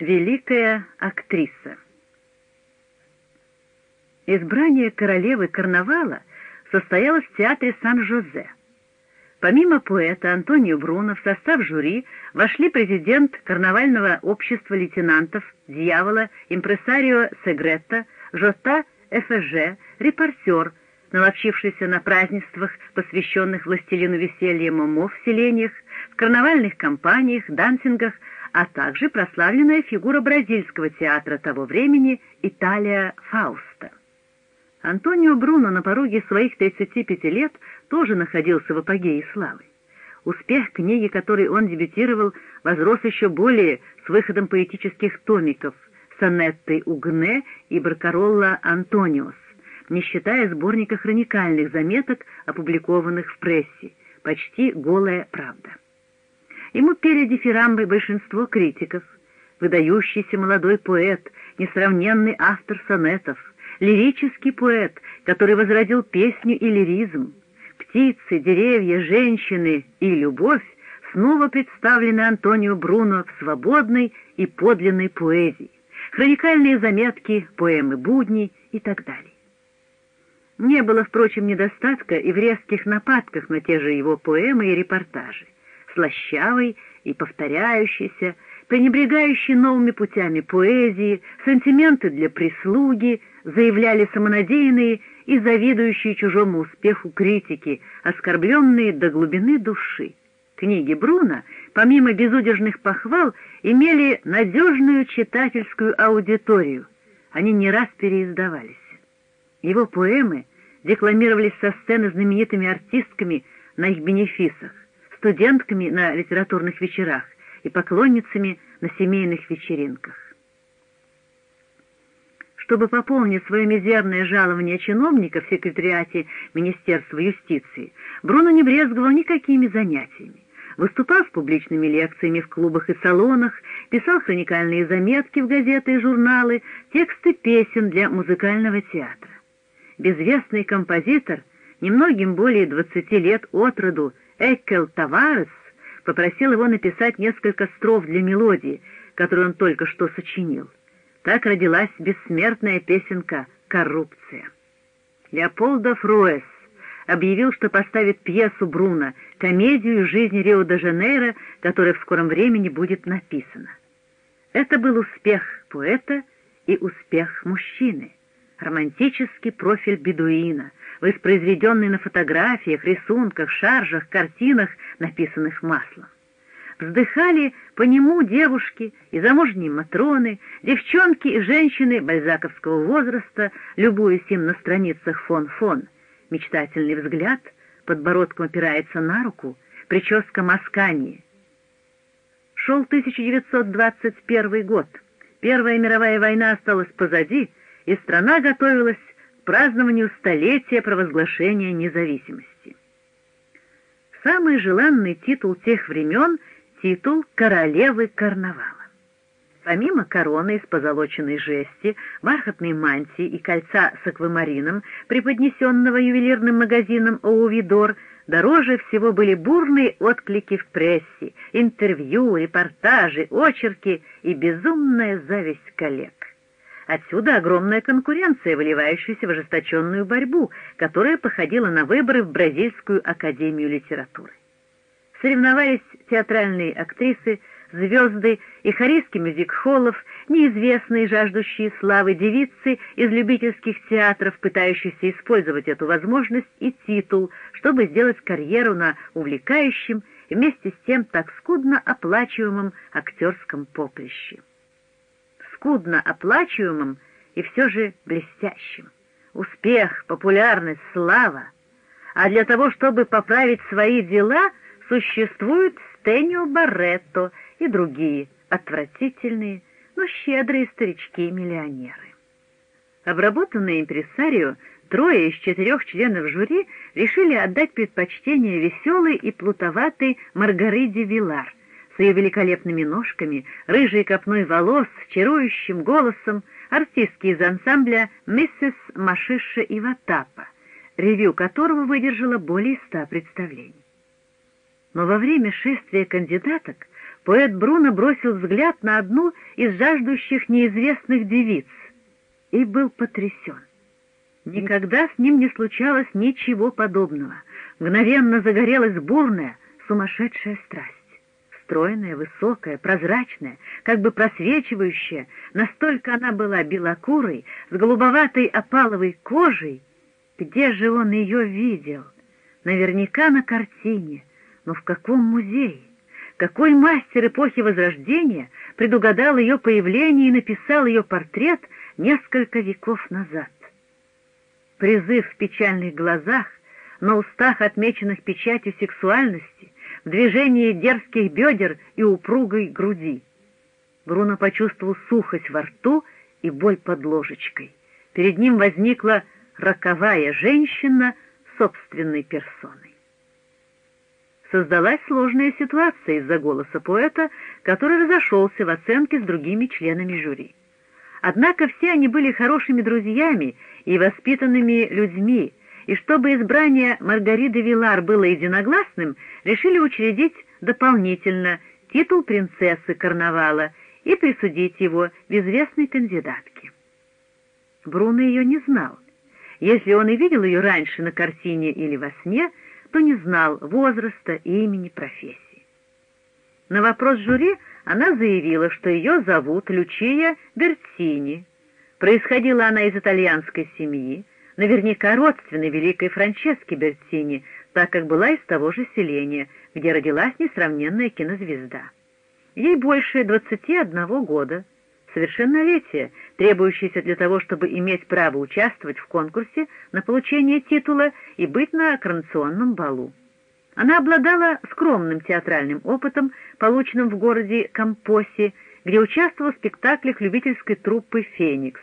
Великая актриса Избрание королевы карнавала состоялось в театре Сан-Жозе. Помимо поэта Антонио Бруно в состав жюри вошли президент карнавального общества лейтенантов, дьявола, импресарио Сегретта, Жота Эфеже, репортер, наловчившийся на празднествах, посвященных властелину веселья Момо в селениях, в карнавальных компаниях, дансингах, а также прославленная фигура бразильского театра того времени Италия Фауста. Антонио Бруно на пороге своих 35 лет тоже находился в апогее славы. Успех книги, которой он дебютировал, возрос еще более с выходом поэтических томиков «Сонетты Угне» и «Баркаролла Антониос», не считая сборника хроникальных заметок, опубликованных в прессе, почти «Голая правда». Ему пели дифирамбы большинство критиков, выдающийся молодой поэт, несравненный автор сонетов — лирический поэт, который возродил песню и лиризм. Птицы, деревья, женщины и любовь снова представлены Антонио Бруно в свободной и подлинной поэзии, хроникальные заметки, поэмы будни и так далее. Не было, впрочем, недостатка и в резких нападках на те же его поэмы и репортажи, слащавый и повторяющийся, пренебрегающий новыми путями поэзии, сантименты для прислуги, заявляли самонадеянные и завидующие чужому успеху критики, оскорбленные до глубины души. Книги Бруно, помимо безудержных похвал, имели надежную читательскую аудиторию. Они не раз переиздавались. Его поэмы декламировались со сцены знаменитыми артистками на их бенефисах, студентками на литературных вечерах и поклонницами на семейных вечеринках. Чтобы пополнить свое мизерное жалование чиновника в секретариате Министерства юстиции, Бруно не брезговал никакими занятиями. Выступал с публичными лекциями в клубах и салонах, писал хроникальные заметки в газеты и журналы, тексты песен для музыкального театра. Безвестный композитор, немногим более 20 лет от роду, Эккел Таварес, попросил его написать несколько строф для мелодии, которую он только что сочинил. Так родилась бессмертная песенка «Коррупция». Леополдо Фруэс объявил, что поставит пьесу Бруно, комедию жизни Рио-де-Жанейро, которая в скором времени будет написана. Это был успех поэта и успех мужчины. Романтический профиль бедуина, воспроизведенный на фотографиях, рисунках, шаржах, картинах, написанных маслом. Вздыхали по нему девушки и замужние матроны, девчонки и женщины бальзаковского возраста, любуясь им на страницах фон-фон. Мечтательный взгляд, подбородком опирается на руку, прическа маскани. Шел 1921 год. Первая мировая война осталась позади, и страна готовилась празднованию столетия провозглашения независимости. Самый желанный титул тех времен — титул королевы карнавала. Помимо короны из позолоченной жести, бархатной мантии и кольца с аквамарином, преподнесенного ювелирным магазином «Оувидор», дороже всего были бурные отклики в прессе, интервью, репортажи, очерки и безумная зависть коллег. Отсюда огромная конкуренция, выливающаяся в ожесточенную борьбу, которая походила на выборы в Бразильскую академию литературы соревновались театральные актрисы, звезды и хористки мюзик-холлов, неизвестные жаждущие славы девицы из любительских театров, пытающиеся использовать эту возможность и титул, чтобы сделать карьеру на увлекающем и вместе с тем так скудно оплачиваемом актерском поприще. Скудно оплачиваемом и все же блестящим. Успех, популярность, слава. А для того, чтобы поправить свои дела — существуют Стэнио Барретто и другие отвратительные, но щедрые старички-миллионеры. Обработанные импресарио, трое из четырех членов жюри решили отдать предпочтение веселой и плутоватой Маргариде Вилар с ее великолепными ножками, рыжей копной волос, чарующим голосом, артистки из ансамбля «Миссис Машиша Иватапа», ревью которого выдержало более ста представлений. Но во время шествия кандидаток поэт Бруно бросил взгляд на одну из жаждущих неизвестных девиц и был потрясен. Никогда с ним не случалось ничего подобного. Мгновенно загорелась бурная, сумасшедшая страсть. Стройная, высокая, прозрачная, как бы просвечивающая, настолько она была белокурой, с голубоватой опаловой кожей. Где же он ее видел? Наверняка на картине, но в каком музее? Какой мастер эпохи Возрождения предугадал ее появление и написал ее портрет несколько веков назад? Призыв в печальных глазах, на устах, отмеченных печатью сексуальности, в движении дерзких бедер и упругой груди. Бруно почувствовал сухость во рту и боль под ложечкой. Перед ним возникла роковая женщина собственной персоной. Создалась сложная ситуация из-за голоса поэта, который разошелся в оценке с другими членами жюри. Однако все они были хорошими друзьями и воспитанными людьми, и чтобы избрание Маргариты Вилар было единогласным, решили учредить дополнительно титул принцессы карнавала и присудить его безвестной кандидатке. Бруно ее не знал. Если он и видел ее раньше на картине или во сне, то не знал возраста, имени, профессии. На вопрос жюри она заявила, что ее зовут Лючия Бертини. Происходила она из итальянской семьи, наверняка родственной великой Франческе Бертини, так как была из того же селения, где родилась несравненная кинозвезда. Ей больше 21 года, совершеннолетие, требующееся для того, чтобы иметь право участвовать в конкурсе на получение титула и быть на коронационном балу. Она обладала скромным театральным опытом, полученным в городе Кампосе, где участвовала в спектаклях любительской труппы «Феникс».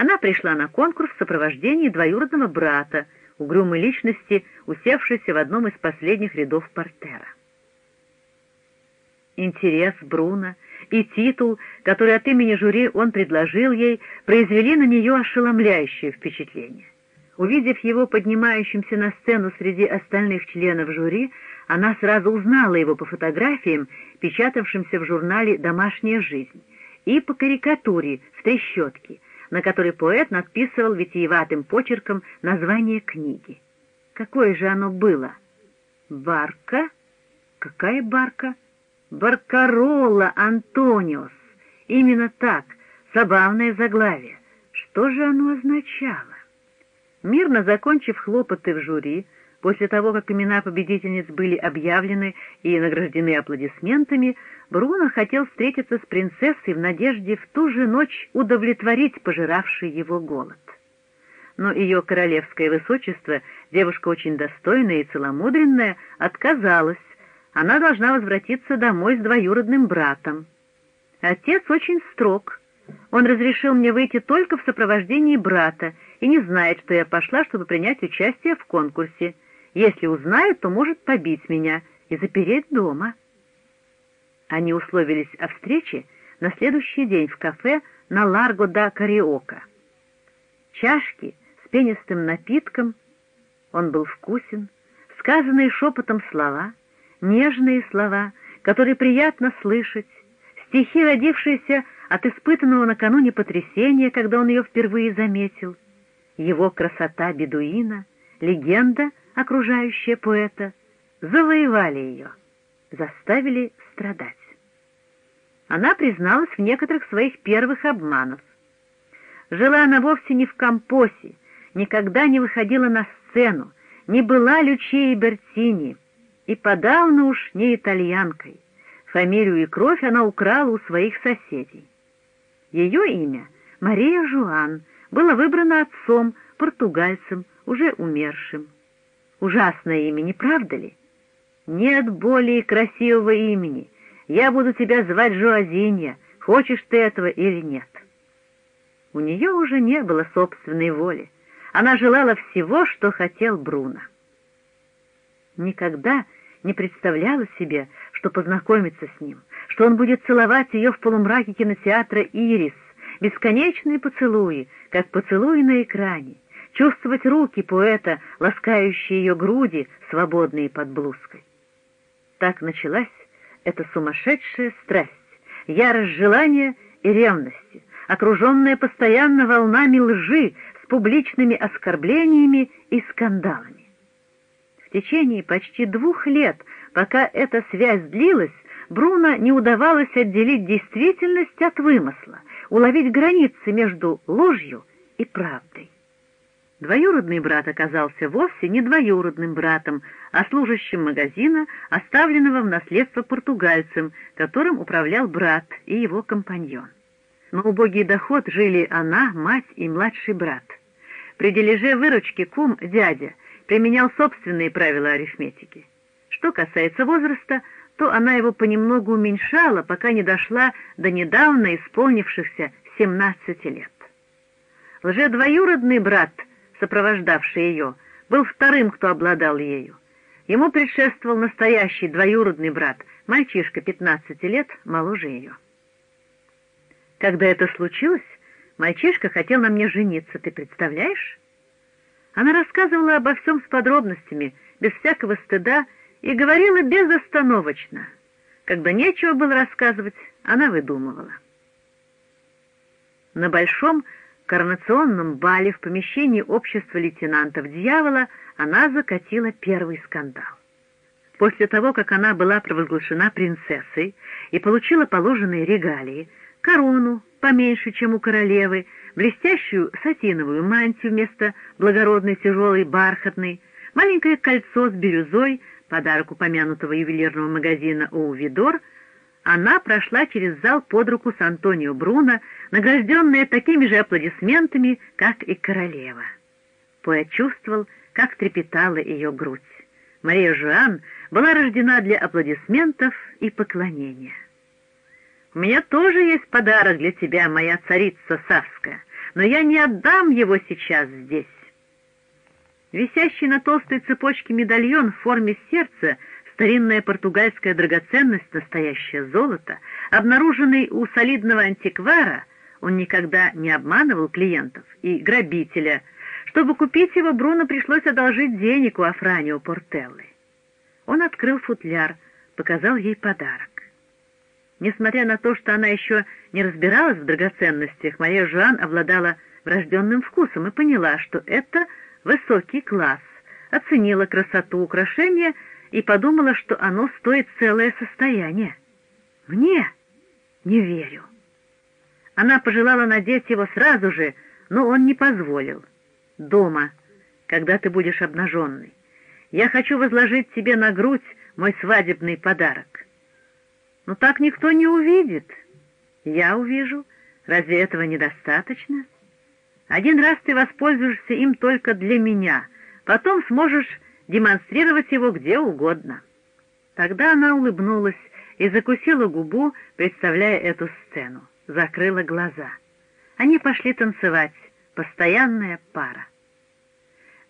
Она пришла на конкурс в сопровождении двоюродного брата, угрюмой личности, усевшейся в одном из последних рядов портера. Интерес Бруно и титул, который от имени жюри он предложил ей, произвели на нее ошеломляющее впечатление. Увидев его поднимающимся на сцену среди остальных членов жюри, она сразу узнала его по фотографиям, печатавшимся в журнале «Домашняя жизнь», и по карикатуре в трещотке, на которой поэт надписывал витиеватым почерком название книги. Какое же оно было? «Барка? Какая барка?» «Баркарола Антониос». Именно так, забавное заглавие. Что же оно означало? Мирно закончив хлопоты в жюри, после того, как имена победительниц были объявлены и награждены аплодисментами, Бруно хотел встретиться с принцессой в надежде в ту же ночь удовлетворить пожиравший его голод. Но ее королевское высочество, девушка очень достойная и целомудренная, отказалась. Она должна возвратиться домой с двоюродным братом. Отец очень строг. Он разрешил мне выйти только в сопровождении брата и не знает, что я пошла, чтобы принять участие в конкурсе. Если узнает, то может побить меня и запереть дома. Они условились о встрече на следующий день в кафе на Ларго да Кариока. Чашки с пенистым напитком, он был вкусен, сказанные шепотом слова, нежные слова, которые приятно слышать, стихи, родившиеся от испытанного накануне потрясения, когда он ее впервые заметил — его красота бедуина, легенда, окружающая поэта, завоевали ее, заставили страдать. Она призналась в некоторых своих первых обманов. Жила она вовсе не в компосе, никогда не выходила на сцену, не была Лючией Бертини и подавно уж не итальянкой. Фамилию и кровь она украла у своих соседей. Ее имя — Мария Жуан, было выбрано отцом, португальцем, уже умершим. Ужасное имя, не правда ли? Нет более красивого имени. Я буду тебя звать Жоазинья, хочешь ты этого или нет. У нее уже не было собственной воли. Она желала всего, что хотел Бруно. Никогда не представляла себе, что познакомится с ним, что он будет целовать ее в полумраке кинотеатра «Ирис», бесконечные поцелуи, как поцелуи на экране, чувствовать руки поэта, ласкающие ее груди, свободные под блузкой. Так началась — это сумасшедшая страсть, ярость желания и ревности, окруженная постоянно волнами лжи с публичными оскорблениями и скандалами. В течение почти двух лет, пока эта связь длилась, Бруно не удавалось отделить действительность от вымысла, уловить границы между ложью и правдой. Двоюродный брат оказался вовсе не двоюродным братом, а служащим магазина, оставленного в наследство португальцем, которым управлял брат и его компаньон. На убогий доход жили она, мать и младший брат. При дележе выручки кум, дядя, применял собственные правила арифметики. Что касается возраста, то она его понемногу уменьшала, пока не дошла до недавно исполнившихся 17 лет. Лже-двоюродный брат, сопровождавший ее, был вторым, кто обладал ею. Ему предшествовал настоящий двоюродный брат, мальчишка 15 лет, моложе ее. Когда это случилось, мальчишка хотел на мне жениться, ты представляешь? Она рассказывала обо всем с подробностями, без всякого стыда, и говорила безостановочно. Когда нечего было рассказывать, она выдумывала. На большом коронационном бале в помещении общества лейтенантов дьявола она закатила первый скандал. После того, как она была провозглашена принцессой и получила положенные регалии, корону, поменьше, чем у королевы, блестящую сатиновую мантию вместо благородной тяжелой бархатной, маленькое кольцо с бирюзой, подарок упомянутого ювелирного магазина «Оувидор», она прошла через зал под руку с Антонио Бруно, награжденная такими же аплодисментами, как и королева. Поэт чувствовал, как трепетала ее грудь. Мария Жуан была рождена для аплодисментов и поклонения. «У меня тоже есть подарок для тебя, моя царица Савская, но я не отдам его сейчас здесь». Висящий на толстой цепочке медальон в форме сердца, старинная португальская драгоценность, настоящее золото, обнаруженный у солидного антиквара, он никогда не обманывал клиентов и грабителя. Чтобы купить его, Бруно пришлось одолжить денег у Афранио Портеллы. Он открыл футляр, показал ей подарок. Несмотря на то, что она еще не разбиралась в драгоценностях, Мария Жуан обладала врожденным вкусом и поняла, что это высокий класс, оценила красоту украшения и подумала, что оно стоит целое состояние. Мне? Не верю. Она пожелала надеть его сразу же, но он не позволил. Дома, когда ты будешь обнаженный. Я хочу возложить тебе на грудь мой свадебный подарок. Но так никто не увидит. Я увижу. Разве этого недостаточно? Один раз ты воспользуешься им только для меня, потом сможешь демонстрировать его где угодно. Тогда она улыбнулась и закусила губу, представляя эту сцену, закрыла глаза. Они пошли танцевать, постоянная пара.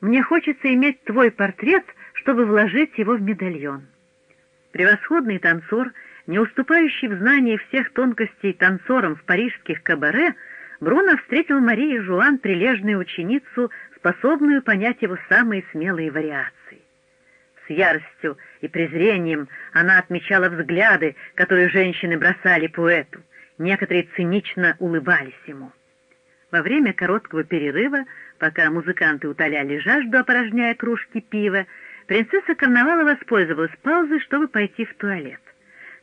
Мне хочется иметь твой портрет, чтобы вложить его в медальон. Превосходный танцор — не уступающий в знании всех тонкостей танцорам в парижских кабаре, Бруно встретил Марии Жуан прилежную ученицу, способную понять его самые смелые вариации. Яростью и презрением она отмечала взгляды, которые женщины бросали поэту. Некоторые цинично улыбались ему. Во время короткого перерыва, пока музыканты утоляли жажду, опорожняя кружки пива, принцесса Карнавала воспользовалась паузой, чтобы пойти в туалет.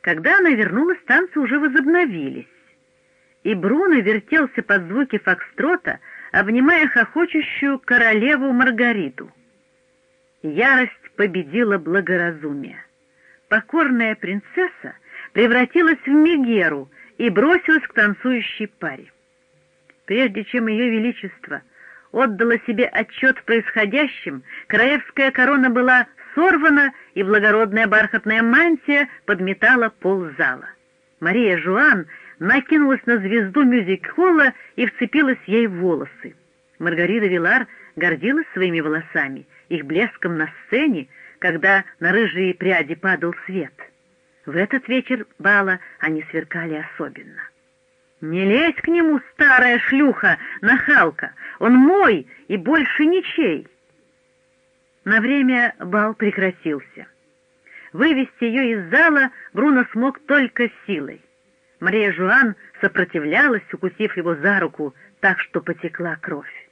Когда она вернулась, танцы уже возобновились, и Бруно вертелся под звуки фокстрота, обнимая хохочущую королеву Маргариту. Ярость победила благоразумие. Покорная принцесса превратилась в Мегеру и бросилась к танцующей паре. Прежде чем ее величество отдало себе отчет в происходящем, королевская корона была сорвана, и благородная бархатная мантия подметала пол зала. Мария Жуан накинулась на звезду мюзик-холла и вцепилась ей в волосы. Маргарита Вилар гордилась своими волосами, их блеском на сцене, когда на рыжие пряди падал свет. В этот вечер бала они сверкали особенно. «Не лезь к нему, старая шлюха, нахалка! Он мой и больше ничей!» На время бал прекратился. Вывести ее из зала Бруно смог только силой. Мария Жуан сопротивлялась, укусив его за руку, так что потекла кровь.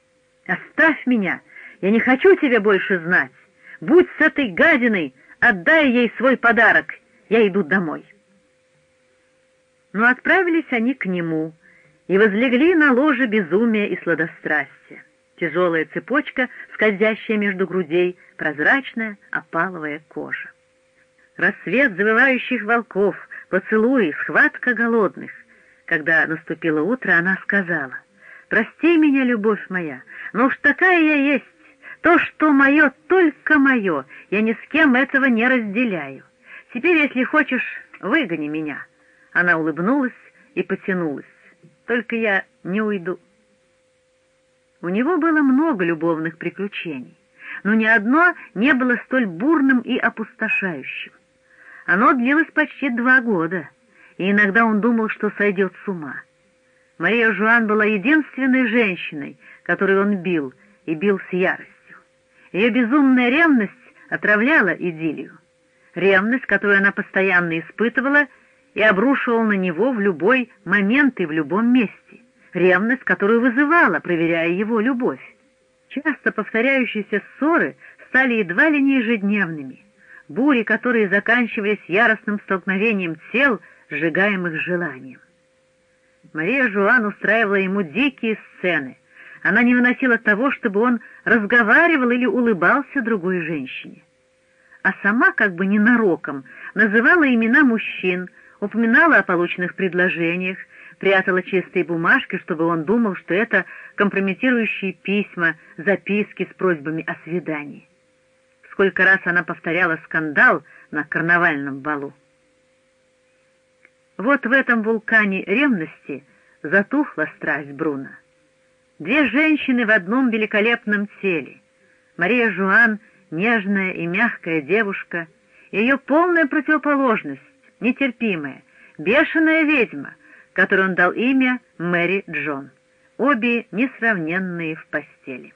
«Оставь меня! Я не хочу тебя больше знать! Будь с этой гадиной! Отдай ей свой подарок! Я иду домой!» Но отправились они к нему и возлегли на ложе безумия и сладострастия. Тяжелая цепочка, скользящая между грудей, прозрачная опаловая кожа. Рассвет завывающих волков, поцелуи, схватка голодных. Когда наступило утро, она сказала, «Прости меня, любовь моя, но уж такая я есть. То, что мое, только мое, я ни с кем этого не разделяю. Теперь, если хочешь, выгони меня». Она улыбнулась и потянулась. «Только я не уйду». У него было много любовных приключений, но ни одно не было столь бурным и опустошающим. Оно длилось почти два года, и иногда он думал, что сойдет с ума. Мария Жуан была единственной женщиной, которую он бил, и бил с яростью. Ее безумная ревность отравляла идиллию. Ревность, которую она постоянно испытывала и обрушивала на него в любой момент и в любом месте. Ревность, которую вызывала, проверяя его любовь. Часто повторяющиеся ссоры стали едва ли не ежедневными бури, которые заканчивались яростным столкновением тел, сжигаемых желанием. Мария Жуан устраивала ему дикие сцены. Она не выносила того, чтобы он разговаривал или улыбался другой женщине. А сама, как бы ненароком, называла имена мужчин, упоминала о полученных предложениях, прятала чистые бумажки, чтобы он думал, что это компрометирующие письма, записки с просьбами о свидании сколько раз она повторяла скандал на карнавальном балу. Вот в этом вулкане ревности затухла страсть Бруно. Две женщины в одном великолепном теле. Мария Жуан — нежная и мягкая девушка, ее полная противоположность, нетерпимая, бешеная ведьма, которой он дал имя Мэри Джон, обе несравненные в постели.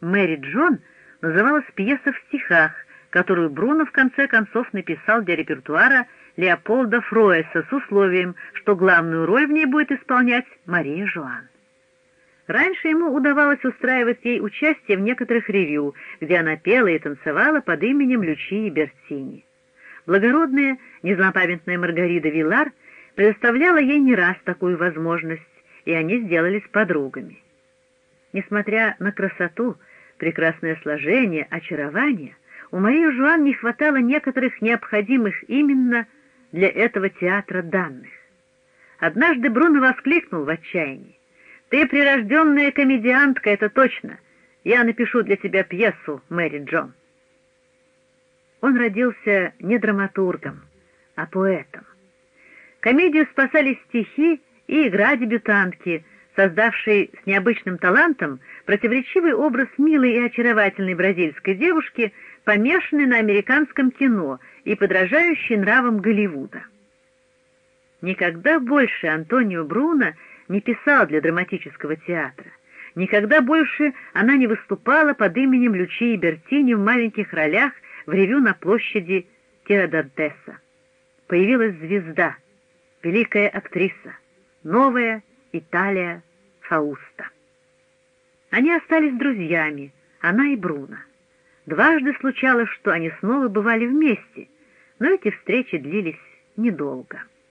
Мэри Джон — называлась пьеса в стихах, которую Бруно в конце концов написал для репертуара Леополда Фроеса с условием, что главную роль в ней будет исполнять Мария Жуан. Раньше ему удавалось устраивать ей участие в некоторых ревью, где она пела и танцевала под именем Лючии Бертини. Благородная, незлопамятная Маргарита Вилар предоставляла ей не раз такую возможность, и они сделались подругами. Несмотря на красоту, прекрасное сложение, очарование, у Марии Жуан не хватало некоторых необходимых именно для этого театра данных. Однажды Бруно воскликнул в отчаянии. «Ты прирожденная комедиантка, это точно. Я напишу для тебя пьесу, Мэри Джон». Он родился не драматургом, а поэтом. Комедию спасали стихи и игра дебютантки, создавшей с необычным талантом противоречивый образ милой и очаровательной бразильской девушки, помешанной на американском кино и подражающей нравам Голливуда. Никогда больше Антонио Бруно не писал для драматического театра. Никогда больше она не выступала под именем Лючии Бертини в маленьких ролях в ревю на площади Тирадантеса. Появилась звезда, великая актриса, новая Италия Фауста. Они остались друзьями, она и Бруно. Дважды случалось, что они снова бывали вместе, но эти встречи длились недолго.